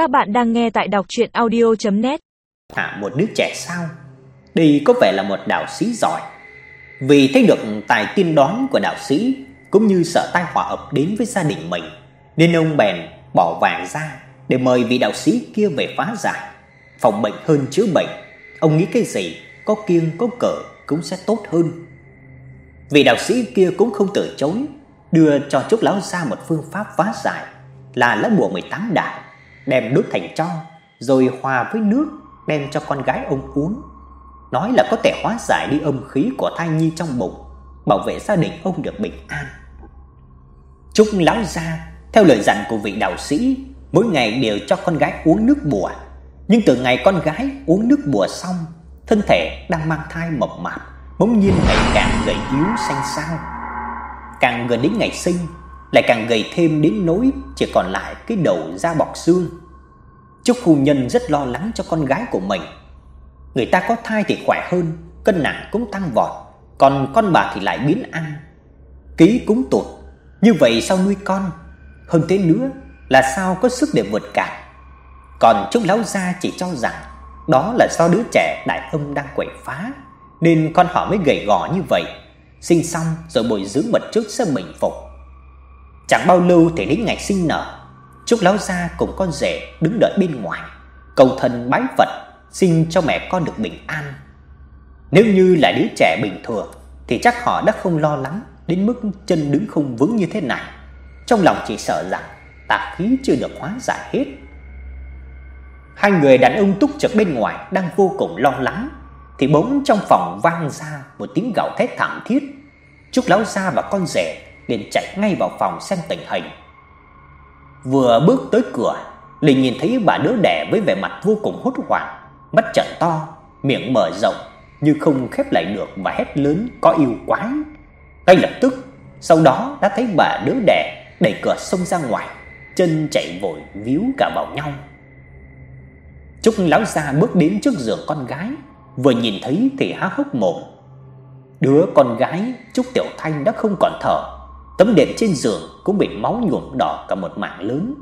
Các bạn đang nghe tại đọc audio net Hạ một đứa trẻ sao? Đây có vẻ là một đạo sĩ giỏi. Vì thấy được tài tiên đoán của đạo sĩ cũng như sợ tai họa ập đến với gia đình mình, nên ông bèn bỏ vàng ra để mời vị đạo sĩ kia về phá giải, phòng bệnh hơn chữa bệnh. Ông nghĩ cái gì có kiêng có cỡ cũng sẽ tốt hơn. Vị đạo sĩ kia cũng không từ chối, đưa cho Trúc lão ra một phương pháp phá giải là lá bùa 18 đại, đem đốt thành tro rồi hòa với nước đem cho con gái ông uống. Nói là có thể hóa giải đi âm khí của thai nhi trong bụng, bảo vệ gia đình ông được bình an. Trúc lão gia theo lời dặn của vị đạo sĩ, mỗi ngày đều cho con gái uống nước bùa. Nhưng từ ngày con gái uống nước bùa xong, thân thể đang mang thai mập mạp, bỗng nhiên ngày càng gầy yếu xanh xao. Càng gần đến ngày sinh, lại càng gầy thêm đến nỗi chỉ còn lại cái đầu da bọc xương. Trúc phu nhân rất lo lắng cho con gái của mình. Người ta có thai thì khỏe hơn, cân nặng cũng tăng vọt, còn con bà thì lại biến ăn. Ký cũng tụt, như vậy sao nuôi con? Hơn thế nữa là sao có sức để vượt cạn. Còn Trúc lão gia chỉ cho rằng đó là do đứa trẻ đại âm đang quậy phá, nên con họ mới gầy gò như vậy. Sinh xong rồi bồi dưỡng một chút sẽ bình phục. Chẳng bao lâu thì đến ngày sinh nở, Trúc lão gia cùng con rể đứng đợi bên ngoài, cầu thần bái Phật xin cho mẹ con được bình an. Nếu như là đứa trẻ bình thường thì chắc họ đã không lo lắng đến mức chân đứng không vững như thế này. Trong lòng chỉ sợ rằng tà khí chưa được hóa giải hết. Hai người đàn ông túc trực bên ngoài đang vô cùng lo lắng thì bỗng trong phòng vang ra một tiếng gào thét thảm thiết. Trúc lão gia và con rể liền chạy ngay vào phòng xem tình hình. Vừa bước tới cửa, liền nhìn thấy bà đứa đẻ với vẻ mặt vô cùng hốt hoảng, mắt trợn to, miệng mở rộng như không khép lại được và hét lớn có yêu quái. Ngay lập tức, sau đó đã thấy bà đứa đẻ đẩy cửa xông ra ngoài, chân chạy vội víu cả vào nhau. Trúc lão gia bước đến trước giường con gái, vừa nhìn thấy thì há hốc mồm. Đứa con gái Trúc Tiểu Thanh đã không còn thở, tấm đệm trên giường cũng bị máu nhuộm đỏ cả một mảng lớn.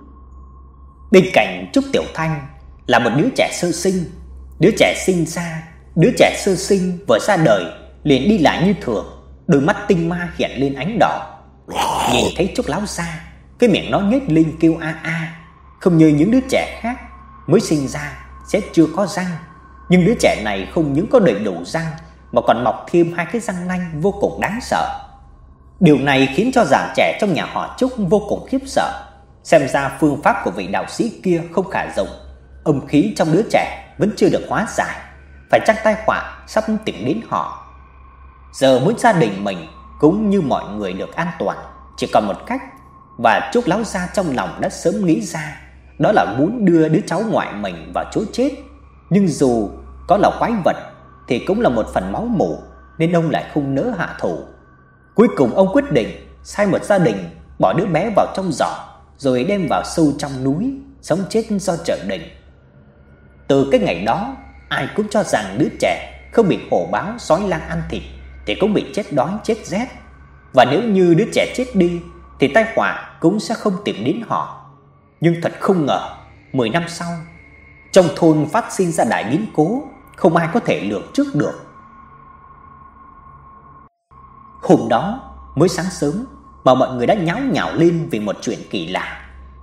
Bên cạnh Trúc Tiểu Thanh là một đứa trẻ sơ sinh, đứa trẻ sinh ra, đứa trẻ sơ sinh vừa ra đời liền đi lại như thường, đôi mắt tinh ma hiện lên ánh đỏ. Nhìn thấy Trúc lão gia, cái miệng nó nhếch lên kêu a a, không như những đứa trẻ khác mới sinh ra sẽ chưa có răng, nhưng đứa trẻ này không những có đầy đủ răng mà còn mọc thêm hai cái răng nanh vô cùng đáng sợ. Điều này khiến cho giảng trẻ trong nhà họ Trúc vô cùng khiếp sợ. Xem ra phương pháp của vị đạo sĩ kia không khả dụng, âm khí trong đứa trẻ vẫn chưa được hóa giải, phải chắc tai họa sắp tìm đến họ. Giờ muốn gia đình mình cũng như mọi người được an toàn, chỉ còn một cách và Trúc lão gia trong lòng đã sớm nghĩ ra, đó là muốn đưa đứa cháu ngoại mình vào chỗ chết. Nhưng dù có là quái vật thì cũng là một phần máu mủ nên ông lại không nỡ hạ thủ. Cuối cùng ông quyết định sai một gia đình bỏ đứa bé vào trong giỏ rồi đem vào sâu trong núi sống chết do trời định. Từ cái ngày đó, ai cũng cho rằng đứa trẻ không bị hổ báo sói lang ăn thịt thì cũng bị chết đói chết rét. Và nếu như đứa trẻ chết đi thì tai họa cũng sẽ không tìm đến họ. Nhưng thật không ngờ, 10 năm sau, trong thôn phát sinh ra đại biến cố, không ai có thể lường trước được. Hôm đó, mới sáng sớm mà mọi người đã nháo nhào lên vì một chuyện kỳ lạ.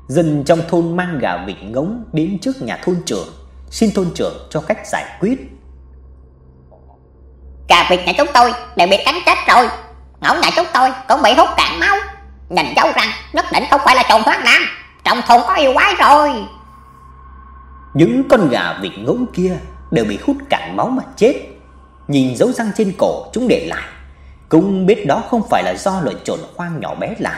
Dân trong thôn mang gà vịt ngỗng đến trước nhà thôn trưởng, xin thôn trưởng cho cách giải quyết. Gà vịt nhà chúng tôi đều bị cắn chết rồi, ngỗng nhà chúng tôi cũng bị hút cạn máu. Nhìn dấu rằng nhất định không phải là trồn thoát nam, trong thôn có yêu quái rồi. Những con gà vịt ngỗng kia đều bị hút cạn máu mà chết. Nhìn dấu răng trên cổ chúng để lại, cũng biết đó không phải là do loài trồn hoang nhỏ bé làm.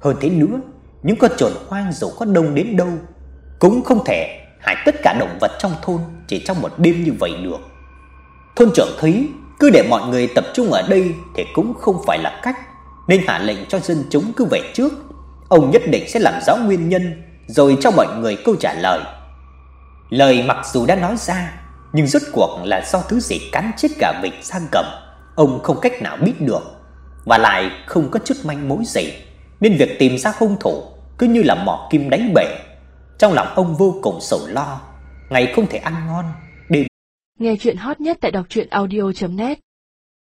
Hơn thế nữa, những con trồn hoang dù có đông đến đâu cũng không thể hại tất cả động vật trong thôn chỉ trong một đêm như vậy được. Thôn trưởng thấy cứ để mọi người tập trung ở đây thì cũng không phải là cách, nên hạ lệnh cho dân chúng cứ về trước. Ông nhất định sẽ làm rõ nguyên nhân rồi cho mọi người câu trả lời. Lời mặc dù đã nói ra, nhưng rốt cuộc là do thứ gì cắn chết cả vịt sang cầm, ông không cách nào biết được, và lại không có chút manh mối gì, nên việc tìm ra hung thủ cứ như là mò kim đáy bể. trong lòng ông vô cùng sầu lo, ngày không thể ăn ngon, đêm Nghe chuyện hot nhất tại đọc truyện audio net